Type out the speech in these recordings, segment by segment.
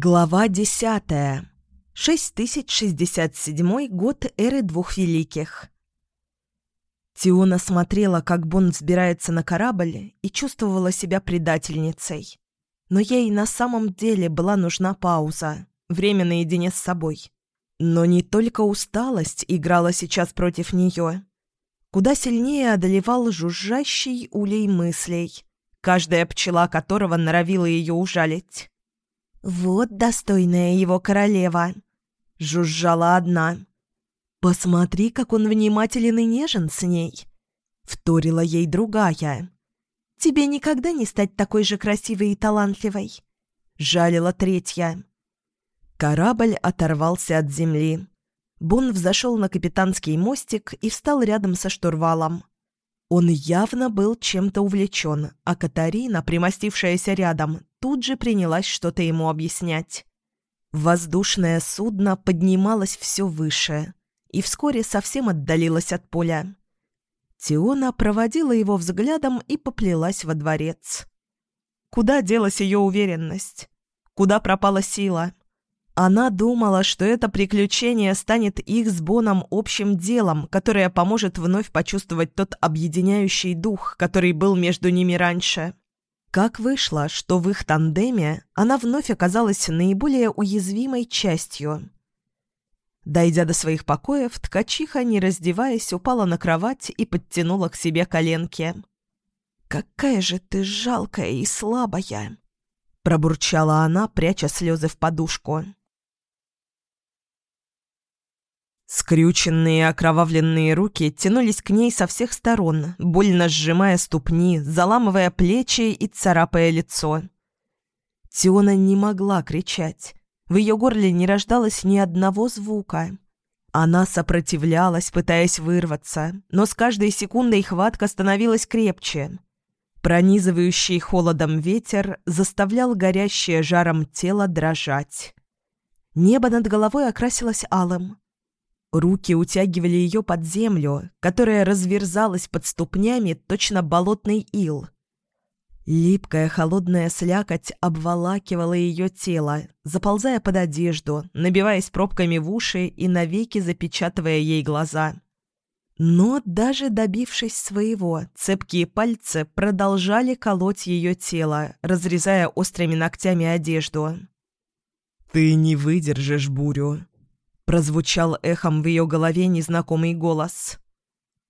Глава десятая. 6067 год эры двух великих. Тиона смотрела, как Бон взбирается на корабль, и чувствовала себя предательницей. Но ей на самом деле была нужна пауза, время наедине с собой. Но не только усталость играла сейчас против нее. Куда сильнее одолевал жужжащий улей мыслей, каждая пчела которого норовила ее ужалить. «Вот достойная его королева!» — жужжала одна. «Посмотри, как он внимателен и нежен с ней!» — вторила ей другая. «Тебе никогда не стать такой же красивой и талантливой!» — жалила третья. Корабль оторвался от земли. Бон взошел на капитанский мостик и встал рядом со штурвалом. Он явно был чем-то увлечен, а Катарина, примостившаяся рядом, тут же принялась что-то ему объяснять. Воздушное судно поднималось все выше и вскоре совсем отдалилось от поля. Тиона проводила его взглядом и поплелась во дворец. Куда делась ее уверенность? Куда пропала сила? Она думала, что это приключение станет их с Боном общим делом, которое поможет вновь почувствовать тот объединяющий дух, который был между ними раньше. Как вышло, что в их тандеме она вновь оказалась наиболее уязвимой частью. Дойдя до своих покоев, ткачиха, не раздеваясь, упала на кровать и подтянула к себе коленки. «Какая же ты жалкая и слабая!» Пробурчала она, пряча слезы в подушку. Скрюченные окровавленные руки тянулись к ней со всех сторон, больно сжимая ступни, заламывая плечи и царапая лицо. Тиона не могла кричать. В ее горле не рождалось ни одного звука. Она сопротивлялась, пытаясь вырваться, но с каждой секундой хватка становилась крепче. Пронизывающий холодом ветер заставлял горящее жаром тело дрожать. Небо над головой окрасилось алым. Руки утягивали ее под землю, которая разверзалась под ступнями, точно болотный ил. Липкая холодная слякоть обволакивала ее тело, заползая под одежду, набиваясь пробками в уши и навеки запечатывая ей глаза. Но даже добившись своего, цепкие пальцы продолжали колоть ее тело, разрезая острыми ногтями одежду. «Ты не выдержишь бурю», Прозвучал эхом в ее голове незнакомый голос.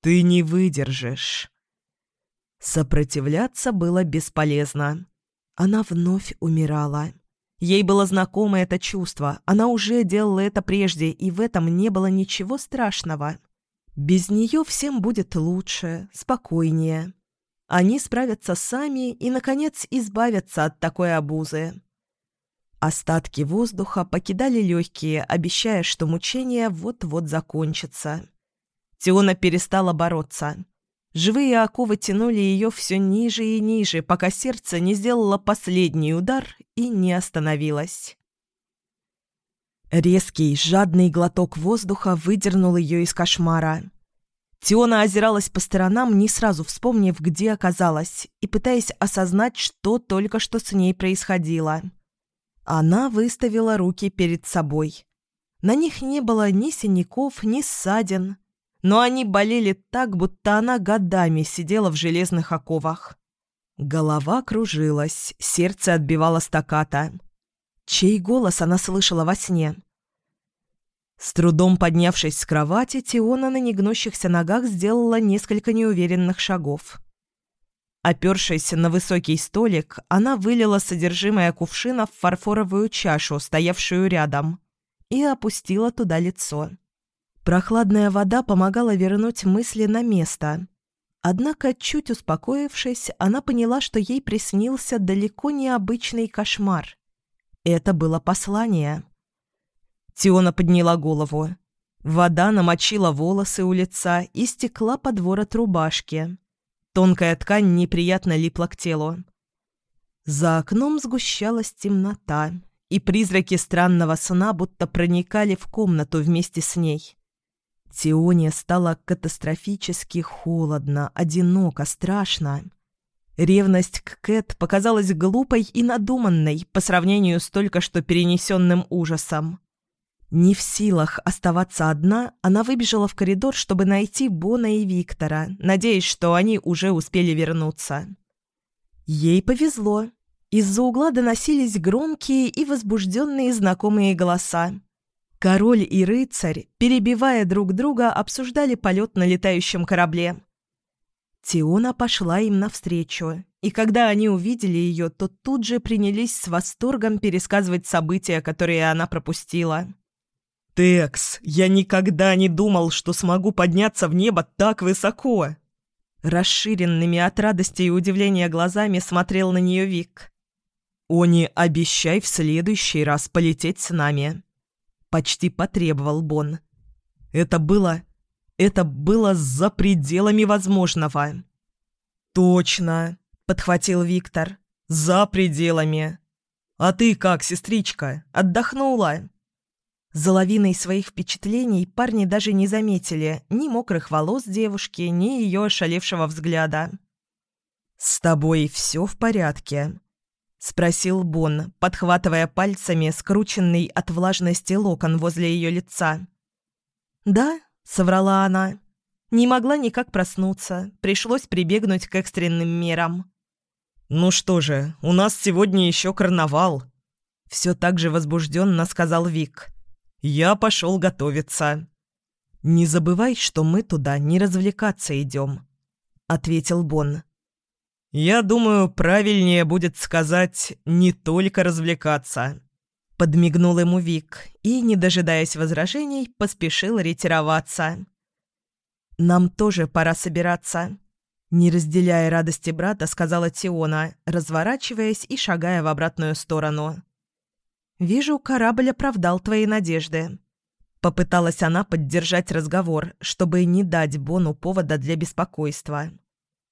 «Ты не выдержишь». Сопротивляться было бесполезно. Она вновь умирала. Ей было знакомо это чувство, она уже делала это прежде, и в этом не было ничего страшного. Без нее всем будет лучше, спокойнее. Они справятся сами и, наконец, избавятся от такой обузы. Остатки воздуха покидали легкие, обещая, что мучение вот-вот закончится. Тиона перестала бороться. Живые оковы тянули ее все ниже и ниже, пока сердце не сделало последний удар и не остановилось. Резкий, жадный глоток воздуха выдернул ее из кошмара. Тиона озиралась по сторонам, не сразу вспомнив, где оказалась, и пытаясь осознать, что только что с ней происходило. Она выставила руки перед собой. На них не было ни синяков, ни ссадин, но они болели так, будто она годами сидела в железных оковах. Голова кружилась, сердце отбивало стаката. Чей голос она слышала во сне? С трудом поднявшись с кровати, Тиона на негнущихся ногах сделала несколько неуверенных шагов. Опершись на высокий столик, она вылила содержимое кувшина в фарфоровую чашу, стоявшую рядом, и опустила туда лицо. Прохладная вода помогала вернуть мысли на место. Однако, чуть успокоившись, она поняла, что ей приснился далеко необычный кошмар. Это было послание. Тиона подняла голову. Вода намочила волосы у лица и стекла под ворот рубашки. Тонкая ткань неприятно липла к телу. За окном сгущалась темнота, и призраки странного сна будто проникали в комнату вместе с ней. Тионе стало катастрофически холодно, одиноко, страшно. Ревность к Кэт показалась глупой и надуманной по сравнению с только что перенесенным ужасом. Не в силах оставаться одна, она выбежала в коридор, чтобы найти Бона и Виктора, надеясь, что они уже успели вернуться. Ей повезло. Из-за угла доносились громкие и возбужденные знакомые голоса. Король и рыцарь, перебивая друг друга, обсуждали полет на летающем корабле. Тиона пошла им навстречу, и когда они увидели ее, то тут же принялись с восторгом пересказывать события, которые она пропустила. «Текс, я никогда не думал, что смогу подняться в небо так высоко!» Расширенными от радости и удивления глазами смотрел на нее Вик. «Они, обещай в следующий раз полететь с нами!» Почти потребовал Бон. «Это было... это было за пределами возможного!» «Точно!» — подхватил Виктор. «За пределами!» «А ты как, сестричка, отдохнула?» За лавиной своих впечатлений парни даже не заметили ни мокрых волос девушки, ни ее ошалевшего взгляда. «С тобой все в порядке?» — спросил Бон, подхватывая пальцами скрученный от влажности локон возле ее лица. «Да», — соврала она. «Не могла никак проснуться. Пришлось прибегнуть к экстренным мерам». «Ну что же, у нас сегодня еще карнавал», — все так же возбужденно сказал Вик. Я пошел готовиться». «Не забывай, что мы туда не развлекаться идем», — ответил Бон. «Я думаю, правильнее будет сказать «не только развлекаться», — подмигнул ему Вик и, не дожидаясь возражений, поспешил ретироваться. «Нам тоже пора собираться», — не разделяя радости брата, сказала Тиона, разворачиваясь и шагая в обратную сторону. «Вижу, корабль оправдал твои надежды». Попыталась она поддержать разговор, чтобы не дать Бону повода для беспокойства.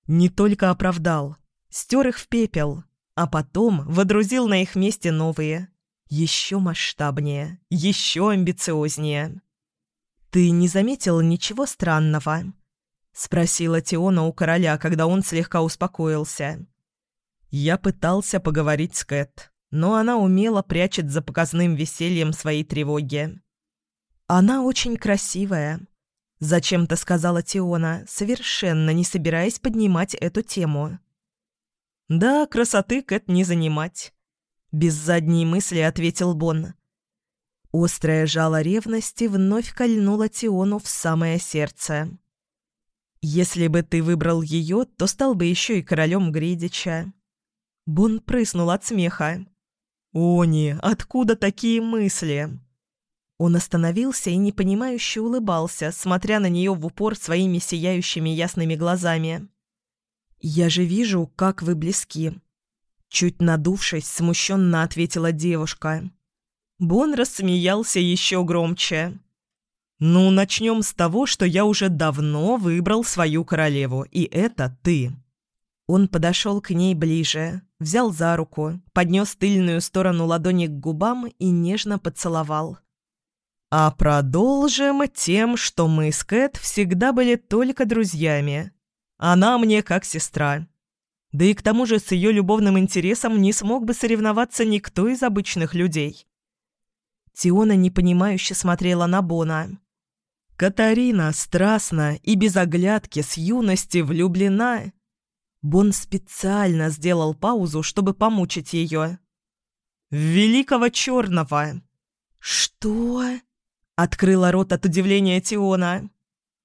«Не только оправдал. Стер их в пепел, а потом водрузил на их месте новые. Еще масштабнее, еще амбициознее». «Ты не заметил ничего странного?» — спросила Тиона у короля, когда он слегка успокоился. «Я пытался поговорить с Кэт но она умело прячет за показным весельем свои тревоги. «Она очень красивая», — зачем-то сказала Тиона, совершенно не собираясь поднимать эту тему. «Да, красоты Кэт не занимать», — без задней мысли ответил Бон. Острое жало ревности вновь кольнуло Тиону в самое сердце. «Если бы ты выбрал ее, то стал бы еще и королем Гридича». Бон прыснул от смеха. «Они, откуда такие мысли?» Он остановился и непонимающе улыбался, смотря на нее в упор своими сияющими ясными глазами. «Я же вижу, как вы близки», — чуть надувшись, смущенно ответила девушка. Бон рассмеялся еще громче. «Ну, начнем с того, что я уже давно выбрал свою королеву, и это ты». Он подошел к ней ближе, взял за руку, поднес тыльную сторону ладони к губам и нежно поцеловал. «А продолжим тем, что мы с Кэт всегда были только друзьями. Она мне как сестра. Да и к тому же с ее любовным интересом не смог бы соревноваться никто из обычных людей». Тиона непонимающе смотрела на Бона. «Катарина страстна и без оглядки с юности влюблена Бон специально сделал паузу, чтобы помучить ее. «Великого черного!» «Что?» — открыла рот от удивления Тиона.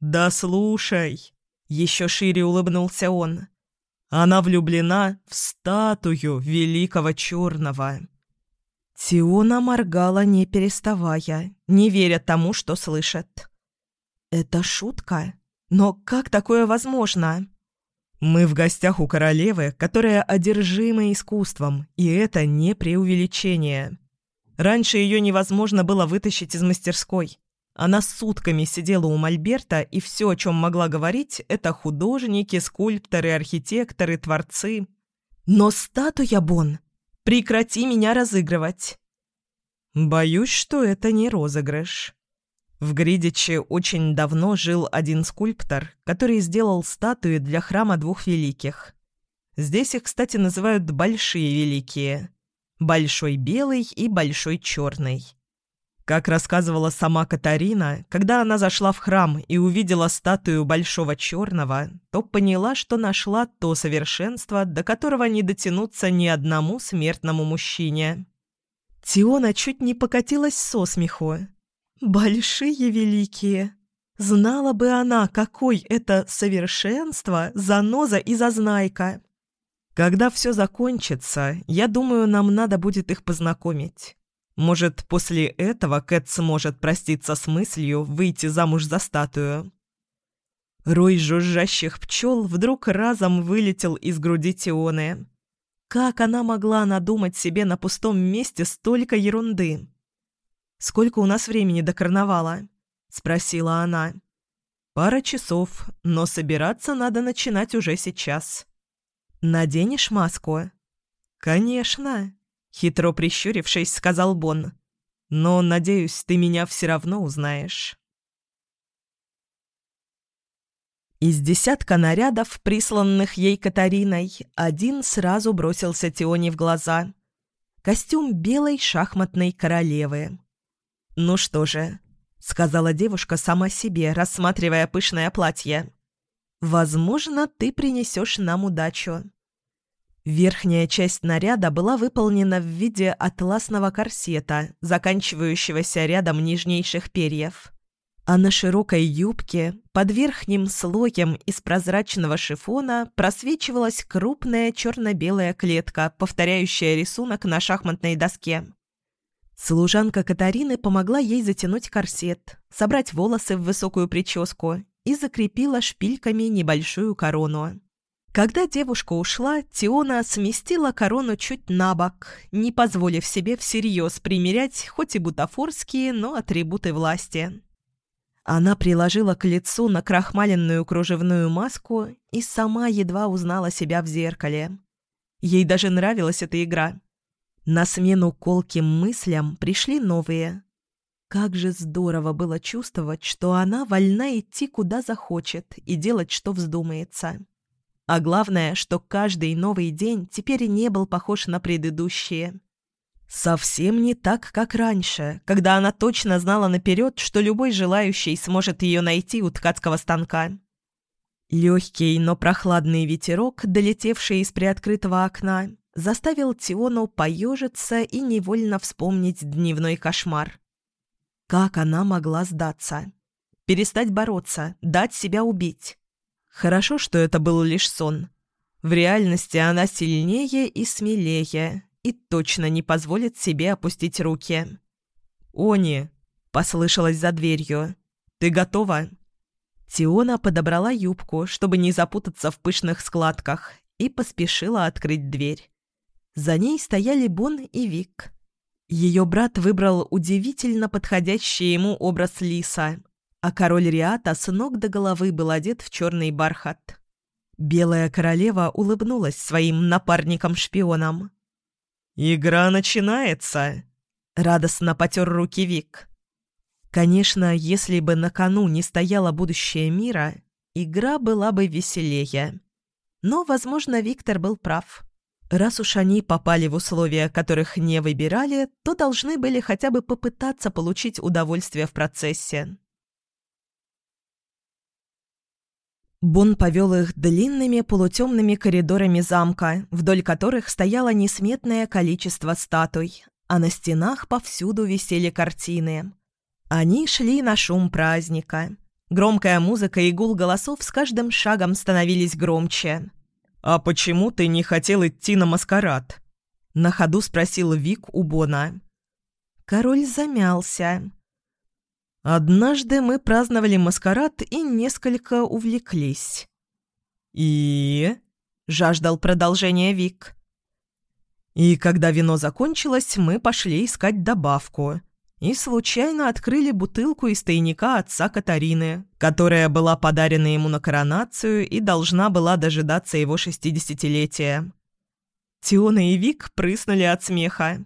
«Да слушай!» — еще шире улыбнулся он. «Она влюблена в статую великого черного». Тиона моргала, не переставая, не веря тому, что слышит. «Это шутка? Но как такое возможно?» Мы в гостях у королевы, которая одержима искусством, и это не преувеличение. Раньше ее невозможно было вытащить из мастерской. Она сутками сидела у Мольберта, и все, о чем могла говорить, это художники, скульпторы, архитекторы, творцы. «Но статуя, Бон! Прекрати меня разыгрывать!» «Боюсь, что это не розыгрыш», в Гридиче очень давно жил один скульптор, который сделал статуи для храма двух великих. Здесь их, кстати, называют «большие великие». Большой белый и большой черный. Как рассказывала сама Катарина, когда она зашла в храм и увидела статую Большого Черного, то поняла, что нашла то совершенство, до которого не дотянуться ни одному смертному мужчине. Тиона чуть не покатилась со смеху. «Большие великие!» Знала бы она, какой это совершенство, заноза и зазнайка. Когда все закончится, я думаю, нам надо будет их познакомить. Может, после этого Кэт сможет проститься с мыслью выйти замуж за статую. Рой жужжащих пчел вдруг разом вылетел из груди Тионы. Как она могла надумать себе на пустом месте столько ерунды? «Сколько у нас времени до карнавала?» — спросила она. «Пара часов, но собираться надо начинать уже сейчас». «Наденешь маску?» «Конечно», Хитро прищурившись, сказал Бон. «Но, надеюсь, ты меня все равно узнаешь». Из десятка нарядов, присланных ей Катариной, один сразу бросился Тионе в глаза. Костюм белой шахматной королевы. «Ну что же», — сказала девушка сама себе, рассматривая пышное платье. «Возможно, ты принесешь нам удачу». Верхняя часть наряда была выполнена в виде атласного корсета, заканчивающегося рядом нижнейших перьев. А на широкой юбке, под верхним слоем из прозрачного шифона, просвечивалась крупная черно-белая клетка, повторяющая рисунок на шахматной доске. Служанка Катарины помогла ей затянуть корсет, собрать волосы в высокую прическу и закрепила шпильками небольшую корону. Когда девушка ушла, Тиона сместила корону чуть на бок, не позволив себе всерьез примерять хоть и бутафорские, но атрибуты власти. Она приложила к лицу накрахмаленную кружевную маску и сама едва узнала себя в зеркале. Ей даже нравилась эта игра. На смену колким мыслям пришли новые. Как же здорово было чувствовать, что она вольна идти куда захочет и делать, что вздумается. А главное, что каждый новый день теперь не был похож на предыдущие. Совсем не так, как раньше, когда она точно знала наперед, что любой желающий сможет ее найти у ткацкого станка. Легкий, но прохладный ветерок, долетевший из приоткрытого окна, заставил Тиону поежиться и невольно вспомнить дневной кошмар. Как она могла сдаться? Перестать бороться, дать себя убить. Хорошо, что это был лишь сон. В реальности она сильнее и смелее, и точно не позволит себе опустить руки. «Они!» — послышалось за дверью. «Ты готова?» Тиона подобрала юбку, чтобы не запутаться в пышных складках, и поспешила открыть дверь. За ней стояли Бон и Вик. Ее брат выбрал удивительно подходящий ему образ лиса — а король Риата с ног до головы был одет в черный бархат. Белая королева улыбнулась своим напарникам-шпионам. «Игра начинается!» — радостно потер руки Вик. Конечно, если бы на кону не стояло будущее мира, игра была бы веселее. Но, возможно, Виктор был прав. Раз уж они попали в условия, которых не выбирали, то должны были хотя бы попытаться получить удовольствие в процессе. Бун повел их длинными полутемными коридорами замка, вдоль которых стояло несметное количество статуй, а на стенах повсюду висели картины. Они шли на шум праздника. Громкая музыка и гул голосов с каждым шагом становились громче. «А почему ты не хотел идти на маскарад?» На ходу спросил Вик у Бона. Король замялся. Однажды мы праздновали маскарад и несколько увлеклись. «И?» — жаждал продолжения Вик. «И когда вино закончилось, мы пошли искать добавку» и случайно открыли бутылку из тайника отца Катарины, которая была подарена ему на коронацию и должна была дожидаться его шестидесятилетия. Тиона и Вик прыснули от смеха.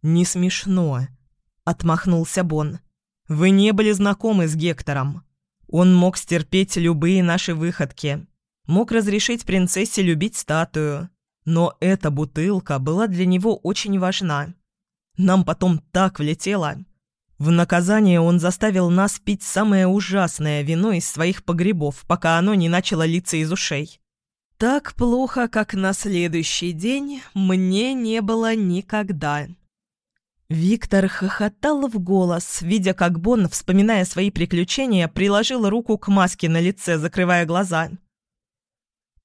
«Не смешно», — отмахнулся Бон. Вы не были знакомы с Гектором. Он мог стерпеть любые наши выходки. Мог разрешить принцессе любить статую. Но эта бутылка была для него очень важна. Нам потом так влетело. В наказание он заставил нас пить самое ужасное вино из своих погребов, пока оно не начало литься из ушей. Так плохо, как на следующий день, мне не было никогда. Виктор хохотал в голос, видя, как Бон, вспоминая свои приключения, приложил руку к маске на лице, закрывая глаза.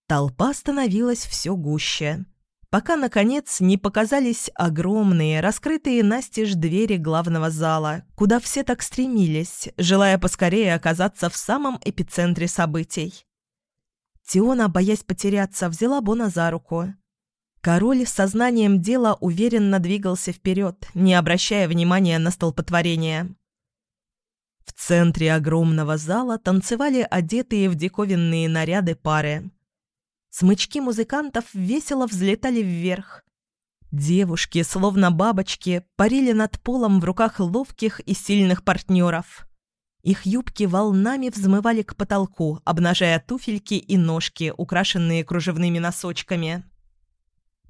Толпа становилась все гуще пока, наконец, не показались огромные, раскрытые настежь двери главного зала, куда все так стремились, желая поскорее оказаться в самом эпицентре событий. Тиона, боясь потеряться, взяла Бона за руку. Король с сознанием дела уверенно двигался вперед, не обращая внимания на столпотворение. В центре огромного зала танцевали одетые в диковинные наряды пары. Смычки музыкантов весело взлетали вверх. Девушки, словно бабочки, парили над полом в руках ловких и сильных партнеров. Их юбки волнами взмывали к потолку, обнажая туфельки и ножки, украшенные кружевными носочками.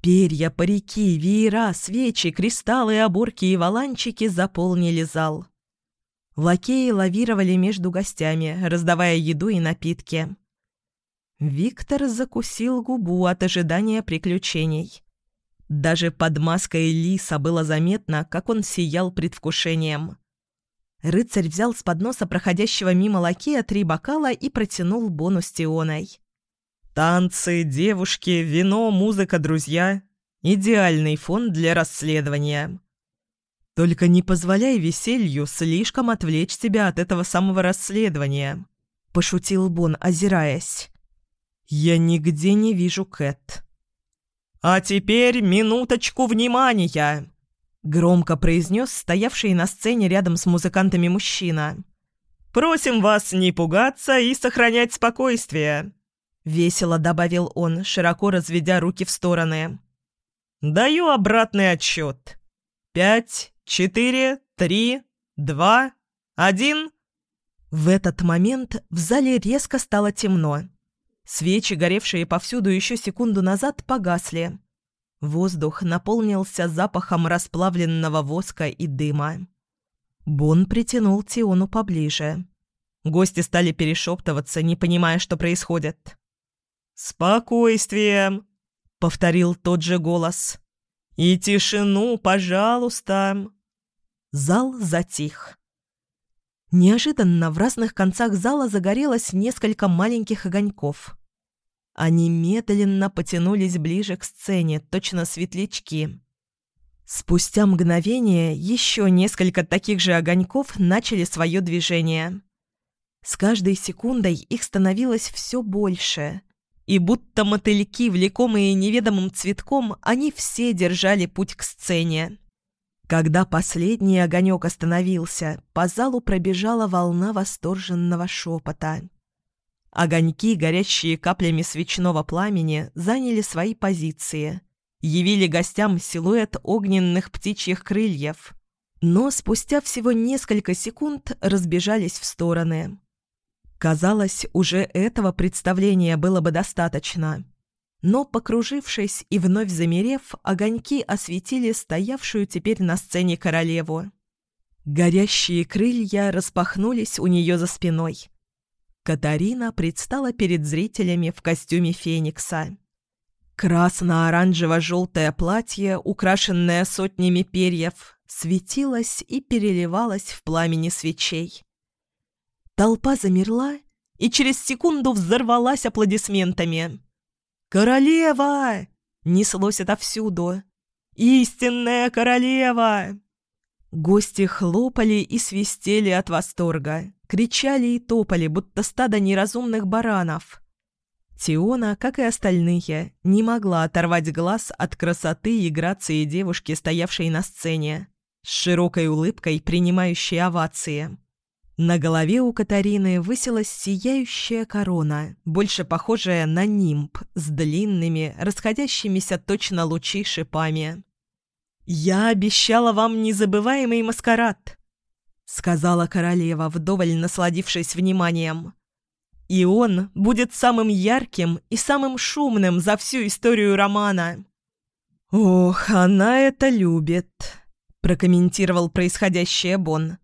Перья, парики, веера, свечи, кристаллы, оборки и валанчики заполнили зал. Лакеи лавировали между гостями, раздавая еду и напитки. Виктор закусил губу от ожидания приключений. Даже под маской лиса было заметно, как он сиял предвкушением. Рыцарь взял с подноса проходящего мимо лакея три бокала и протянул бонус Тионой. «Танцы, девушки, вино, музыка, друзья. Идеальный фон для расследования. Только не позволяй веселью слишком отвлечь тебя от этого самого расследования», – пошутил Бон, озираясь. «Я нигде не вижу Кэт». «А теперь минуточку внимания!» Громко произнес стоявший на сцене рядом с музыкантами мужчина. «Просим вас не пугаться и сохранять спокойствие!» Весело добавил он, широко разведя руки в стороны. «Даю обратный отсчет. Пять, четыре, три, два, один...» В этот момент в зале резко стало темно. Свечи, горевшие повсюду еще секунду назад, погасли. Воздух наполнился запахом расплавленного воска и дыма. Бон притянул Тиону поближе. Гости стали перешептываться, не понимая, что происходит. «Спокойствие!» — повторил тот же голос. «И тишину, пожалуйста!» Зал затих. Неожиданно в разных концах зала загорелось несколько маленьких огоньков. Они медленно потянулись ближе к сцене, точно светлячки. Спустя мгновение еще несколько таких же огоньков начали свое движение. С каждой секундой их становилось все больше. И будто мотыльки, влекомые неведомым цветком, они все держали путь к сцене. Когда последний огонек остановился, по залу пробежала волна восторженного шепота. Огоньки, горящие каплями свечного пламени, заняли свои позиции. Явили гостям силуэт огненных птичьих крыльев. Но спустя всего несколько секунд разбежались в стороны. Казалось, уже этого представления было бы достаточно. Но, покружившись и вновь замерев, огоньки осветили стоявшую теперь на сцене королеву. Горящие крылья распахнулись у нее за спиной. Катарина предстала перед зрителями в костюме феникса. Красно-оранжево-желтое платье, украшенное сотнями перьев, светилось и переливалось в пламени свечей. Толпа замерла и через секунду взорвалась аплодисментами. «Королева!» — неслось отовсюду. «Истинная королева!» Гости хлопали и свистели от восторга, кричали и топали, будто стадо неразумных баранов. Тиона, как и остальные, не могла оторвать глаз от красоты и грации девушки, стоявшей на сцене, с широкой улыбкой, принимающей овации. На голове у Катарины высилась сияющая корона, больше похожая на нимб, с длинными, расходящимися точно лучи шипами. «Я обещала вам незабываемый маскарад», — сказала королева, вдоволь насладившись вниманием. И он будет самым ярким и самым шумным за всю историю романа. «Ох, она это любит», — прокомментировал происходящее Бон.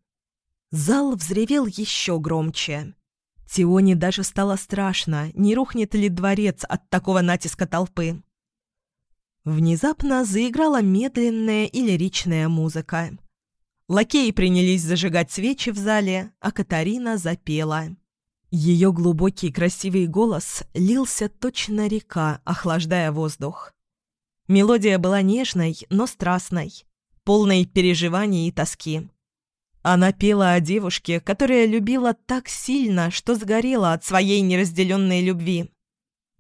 Зал взревел еще громче. Тионе даже стало страшно, не рухнет ли дворец от такого натиска толпы. Внезапно заиграла медленная и лиричная музыка. Лакеи принялись зажигать свечи в зале, а Катарина запела. Ее глубокий красивый голос лился точно река, охлаждая воздух. Мелодия была нежной, но страстной, полной переживаний и тоски. Она пела о девушке, которая любила так сильно, что сгорела от своей неразделенной любви.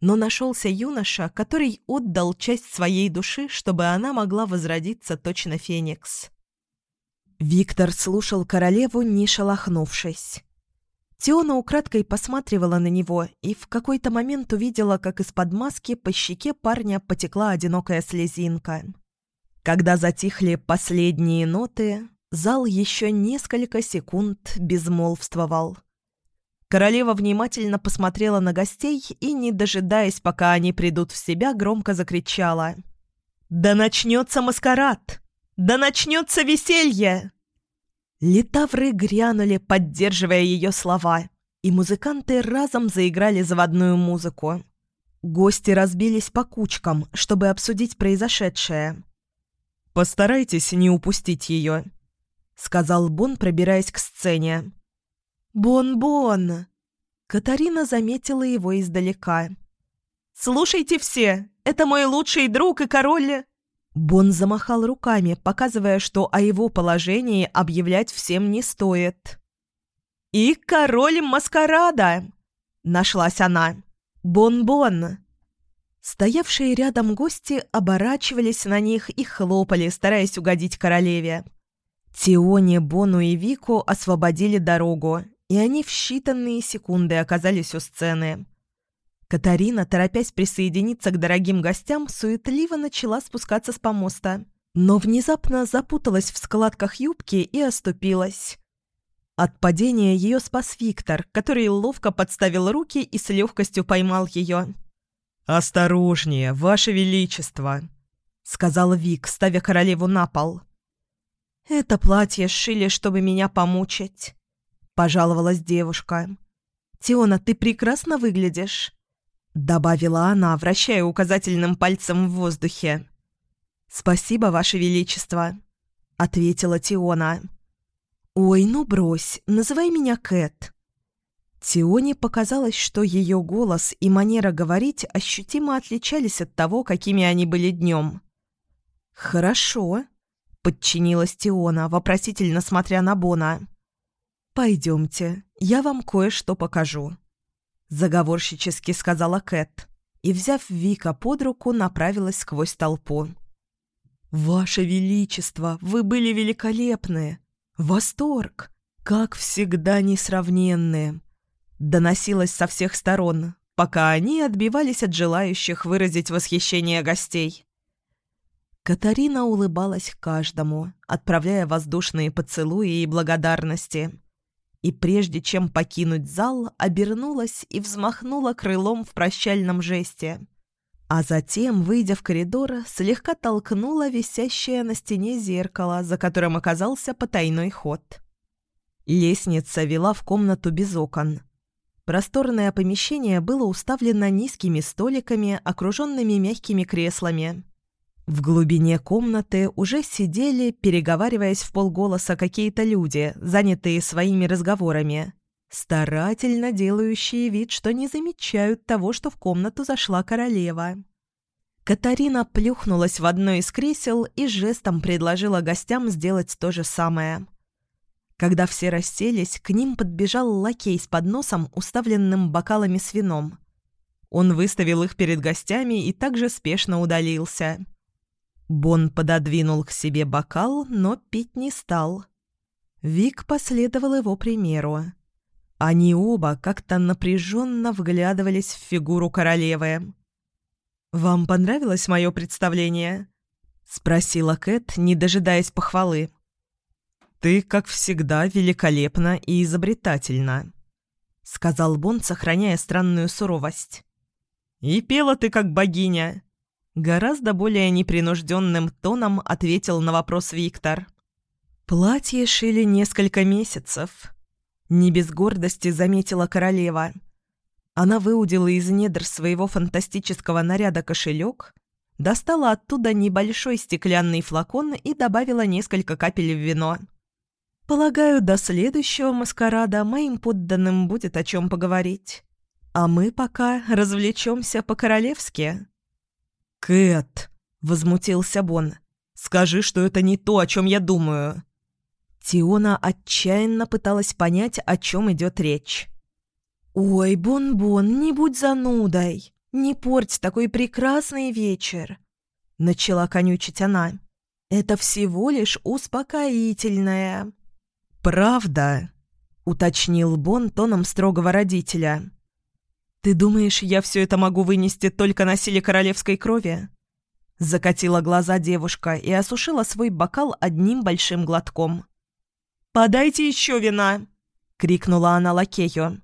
Но нашелся юноша, который отдал часть своей души, чтобы она могла возродиться точно феникс. Виктор слушал королеву, не шелохнувшись. Теона украдкой посматривала на него и в какой-то момент увидела, как из-под маски по щеке парня потекла одинокая слезинка. Когда затихли последние ноты, зал еще несколько секунд безмолвствовал. Королева внимательно посмотрела на гостей и, не дожидаясь, пока они придут в себя, громко закричала. «Да начнется маскарад! Да начнется веселье!» Литавры грянули, поддерживая ее слова, и музыканты разом заиграли заводную музыку. Гости разбились по кучкам, чтобы обсудить произошедшее. «Постарайтесь не упустить ее», — сказал Бон, пробираясь к сцене. «Бон-бон!» Катарина заметила его издалека. «Слушайте все! Это мой лучший друг и король...» Бон замахал руками, показывая, что о его положении объявлять всем не стоит. «И король маскарада!» — нашлась она. «Бон-бон!» Стоявшие рядом гости оборачивались на них и хлопали, стараясь угодить королеве. Тионе, Бону и Вику освободили дорогу, и они в считанные секунды оказались у сцены. Катарина, торопясь присоединиться к дорогим гостям, суетливо начала спускаться с помоста, но внезапно запуталась в складках юбки и оступилась. От падения ее спас Виктор, который ловко подставил руки и с легкостью поймал ее. «Осторожнее, Ваше Величество!» — сказал Вик, ставя королеву на пол. «Это платье сшили, чтобы меня помучить», — пожаловалась девушка. «Теона, ты прекрасно выглядишь», — добавила она, вращая указательным пальцем в воздухе. «Спасибо, Ваше Величество», — ответила Теона. «Ой, ну брось, называй меня Кэт». Тионе показалось, что ее голос и манера говорить ощутимо отличались от того, какими они были днем. «Хорошо», подчинилась Тиона, вопросительно смотря на Бона. «Пойдемте, я вам кое-что покажу», — заговорщически сказала Кэт, и, взяв Вика под руку, направилась сквозь толпу. «Ваше Величество, вы были великолепны! Восторг! Как всегда несравненные!» Доносилось со всех сторон, пока они отбивались от желающих выразить восхищение гостей. Катарина улыбалась каждому, отправляя воздушные поцелуи и благодарности. И прежде чем покинуть зал, обернулась и взмахнула крылом в прощальном жесте. А затем, выйдя в коридор, слегка толкнула висящее на стене зеркало, за которым оказался потайной ход. Лестница вела в комнату без окон. Просторное помещение было уставлено низкими столиками, окруженными мягкими креслами. В глубине комнаты уже сидели, переговариваясь в полголоса какие-то люди, занятые своими разговорами, старательно делающие вид, что не замечают того, что в комнату зашла королева. Катарина плюхнулась в одно из кресел и жестом предложила гостям сделать то же самое. Когда все расселись, к ним подбежал лакей с подносом, уставленным бокалами с вином. Он выставил их перед гостями и также спешно удалился. Бон пододвинул к себе бокал, но пить не стал. Вик последовал его примеру. Они оба как-то напряженно вглядывались в фигуру королевы. «Вам понравилось мое представление?» — спросила Кэт, не дожидаясь похвалы. «Ты, как всегда, великолепна и изобретательна», — сказал Бон, сохраняя странную суровость. «И пела ты как богиня!» Гораздо более непринужденным тоном ответил на вопрос Виктор. «Платье шили несколько месяцев», — не без гордости заметила королева. Она выудила из недр своего фантастического наряда кошелек, достала оттуда небольшой стеклянный флакон и добавила несколько капель в вино. «Полагаю, до следующего маскарада моим подданным будет о чем поговорить. А мы пока развлечемся по-королевски». «Кэт!» — возмутился Бон. «Скажи, что это не то, о чем я думаю». Тиона отчаянно пыталась понять, о чем идет речь. «Ой, Бон-Бон, не будь занудой!» «Не порть такой прекрасный вечер!» — начала конючить она. «Это всего лишь успокоительное». «Правда?» — уточнил Бон тоном строгого родителя. «Ты думаешь, я все это могу вынести только на силе королевской крови?» Закатила глаза девушка и осушила свой бокал одним большим глотком. «Подайте еще вина!» — крикнула она лакею.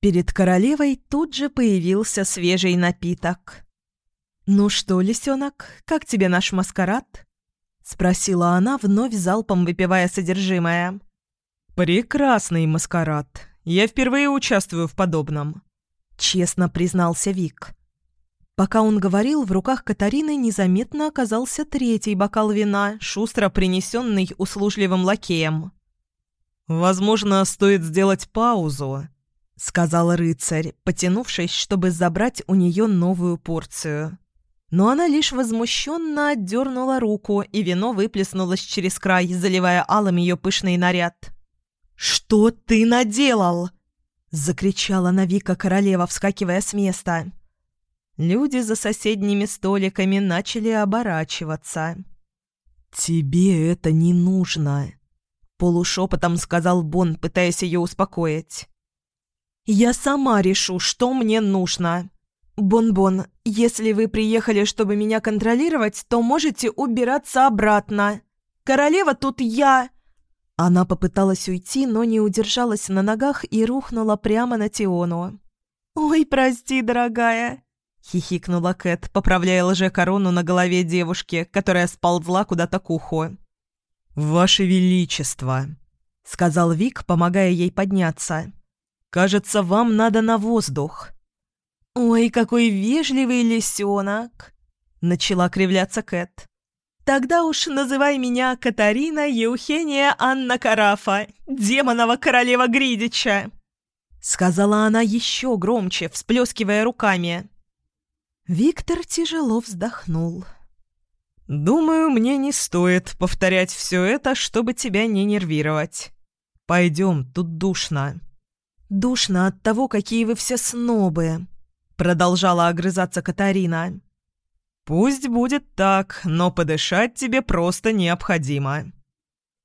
Перед королевой тут же появился свежий напиток. «Ну что, лисенок, как тебе наш маскарад?» — спросила она, вновь залпом выпивая содержимое. «Прекрасный маскарад. Я впервые участвую в подобном», — честно признался Вик. Пока он говорил, в руках Катарины незаметно оказался третий бокал вина, шустро принесенный услужливым лакеем. «Возможно, стоит сделать паузу», — сказал рыцарь, потянувшись, чтобы забрать у нее новую порцию. Но она лишь возмущенно отдернула руку, и вино выплеснулось через край, заливая алым ее пышный наряд. «Что ты наделал?» — закричала Навика королева, вскакивая с места. Люди за соседними столиками начали оборачиваться. «Тебе это не нужно», — полушепотом сказал Бон, пытаясь ее успокоить. Я сама решу, что мне нужно. Бон-бон, если вы приехали, чтобы меня контролировать, то можете убираться обратно. Королева тут я!» Она попыталась уйти, но не удержалась на ногах и рухнула прямо на Тиону. «Ой, прости, дорогая!» — хихикнула Кэт, поправляя лже-корону на голове девушки, которая сползла куда-то к уху. «Ваше Величество!» — сказал Вик, помогая ей подняться. Кажется, вам надо на воздух». «Ой, какой вежливый лисенок!» — начала кривляться Кэт. «Тогда уж называй меня Катарина Еухения Анна Карафа, демонова королева Гридича!» Сказала она еще громче, всплескивая руками. Виктор тяжело вздохнул. «Думаю, мне не стоит повторять все это, чтобы тебя не нервировать. Пойдем, тут душно». «Душно от того, какие вы все снобы», — продолжала огрызаться Катарина. «Пусть будет так, но подышать тебе просто необходимо».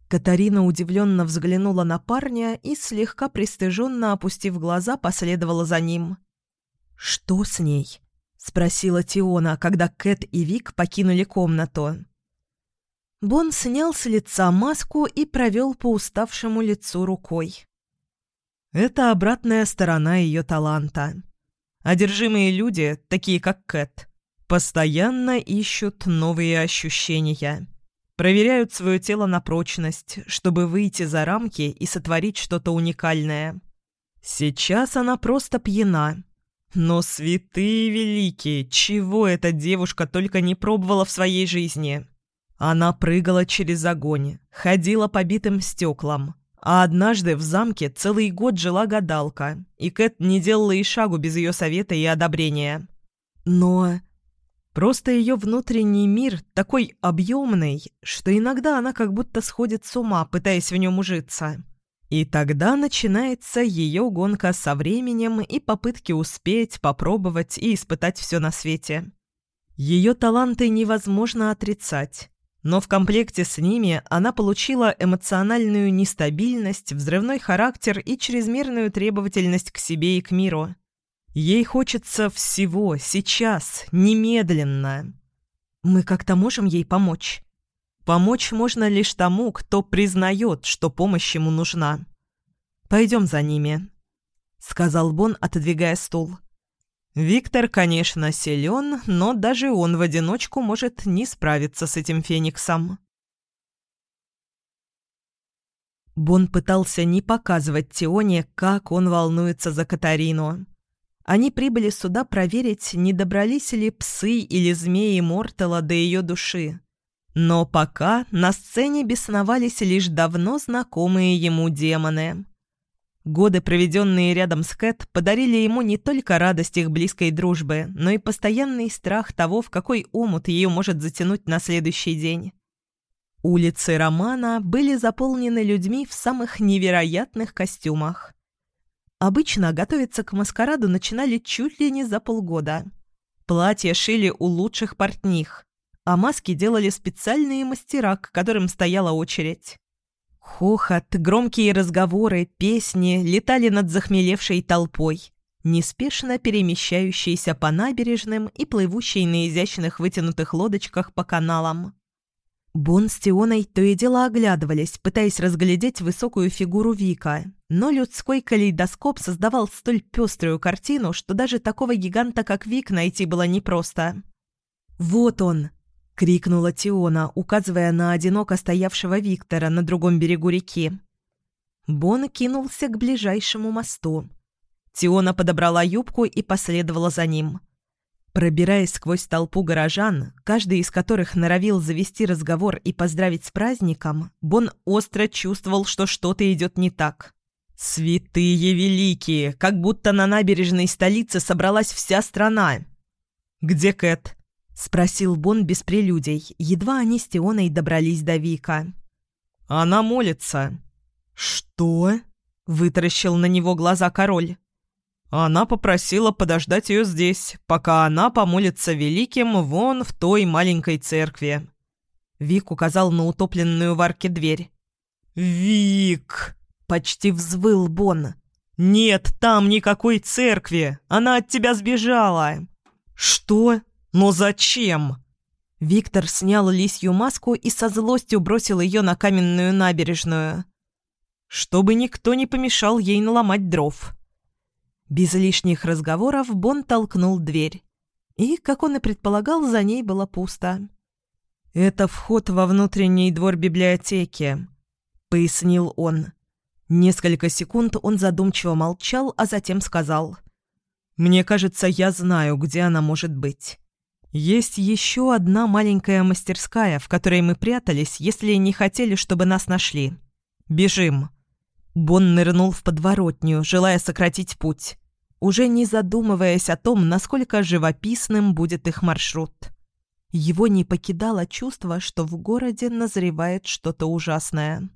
Катарина удивленно взглянула на парня и, слегка пристыженно опустив глаза, последовала за ним. «Что с ней?» — спросила Тиона, когда Кэт и Вик покинули комнату. Бон снял с лица маску и провел по уставшему лицу рукой. Это обратная сторона ее таланта. Одержимые люди, такие как Кэт, постоянно ищут новые ощущения. Проверяют свое тело на прочность, чтобы выйти за рамки и сотворить что-то уникальное. Сейчас она просто пьяна. Но святые великие, чего эта девушка только не пробовала в своей жизни. Она прыгала через огонь, ходила по битым стеклам, а однажды в замке целый год жила гадалка, и Кэт не делала и шагу без ее совета и одобрения. Но просто ее внутренний мир такой объемный, что иногда она как будто сходит с ума, пытаясь в нем ужиться. И тогда начинается ее гонка со временем и попытки успеть, попробовать и испытать все на свете. Ее таланты невозможно отрицать. Но в комплекте с ними она получила эмоциональную нестабильность, взрывной характер и чрезмерную требовательность к себе и к миру. Ей хочется всего, сейчас, немедленно. Мы как-то можем ей помочь. Помочь можно лишь тому, кто признает, что помощь ему нужна. Пойдем за ними. сказал Бон, отодвигая стул. Виктор, конечно, силен, но даже он в одиночку может не справиться с этим фениксом. Бон пытался не показывать Тионе, как он волнуется за Катарину. Они прибыли сюда проверить, не добрались ли псы или змеи Мортала до ее души. Но пока на сцене бесновались лишь давно знакомые ему демоны. Годы, проведенные рядом с Кэт, подарили ему не только радость их близкой дружбы, но и постоянный страх того, в какой омут ее может затянуть на следующий день. Улицы Романа были заполнены людьми в самых невероятных костюмах. Обычно готовиться к маскараду начинали чуть ли не за полгода. Платья шили у лучших портних, а маски делали специальные мастера, к которым стояла очередь. Хохот, громкие разговоры, песни летали над захмелевшей толпой, неспешно перемещающейся по набережным и плывущей на изящных вытянутых лодочках по каналам. Бон с Тионой то и дело оглядывались, пытаясь разглядеть высокую фигуру Вика, но людской калейдоскоп создавал столь пеструю картину, что даже такого гиганта, как Вик, найти было непросто. «Вот он!» — крикнула Тиона, указывая на одиноко стоявшего Виктора на другом берегу реки. Бон кинулся к ближайшему мосту. Тиона подобрала юбку и последовала за ним. Пробираясь сквозь толпу горожан, каждый из которых норовил завести разговор и поздравить с праздником, Бон остро чувствовал, что что-то идет не так. «Святые великие! Как будто на набережной столицы собралась вся страна!» «Где Кэт?» — спросил Бон без прелюдий, едва они с Тионой добрались до Вика. «Она молится». «Что?» — вытаращил на него глаза король. «Она попросила подождать ее здесь, пока она помолится великим вон в той маленькой церкви». Вик указал на утопленную в арке дверь. «Вик!» — почти взвыл Бон. «Нет там никакой церкви! Она от тебя сбежала!» «Что?» «Но зачем?» Виктор снял лисью маску и со злостью бросил ее на каменную набережную. «Чтобы никто не помешал ей наломать дров». Без лишних разговоров Бон толкнул дверь. И, как он и предполагал, за ней было пусто. «Это вход во внутренний двор библиотеки», — пояснил он. Несколько секунд он задумчиво молчал, а затем сказал. «Мне кажется, я знаю, где она может быть». Есть еще одна маленькая мастерская, в которой мы прятались, если не хотели, чтобы нас нашли. Бежим. Бон нырнул в подворотню, желая сократить путь, уже не задумываясь о том, насколько живописным будет их маршрут. Его не покидало чувство, что в городе назревает что-то ужасное.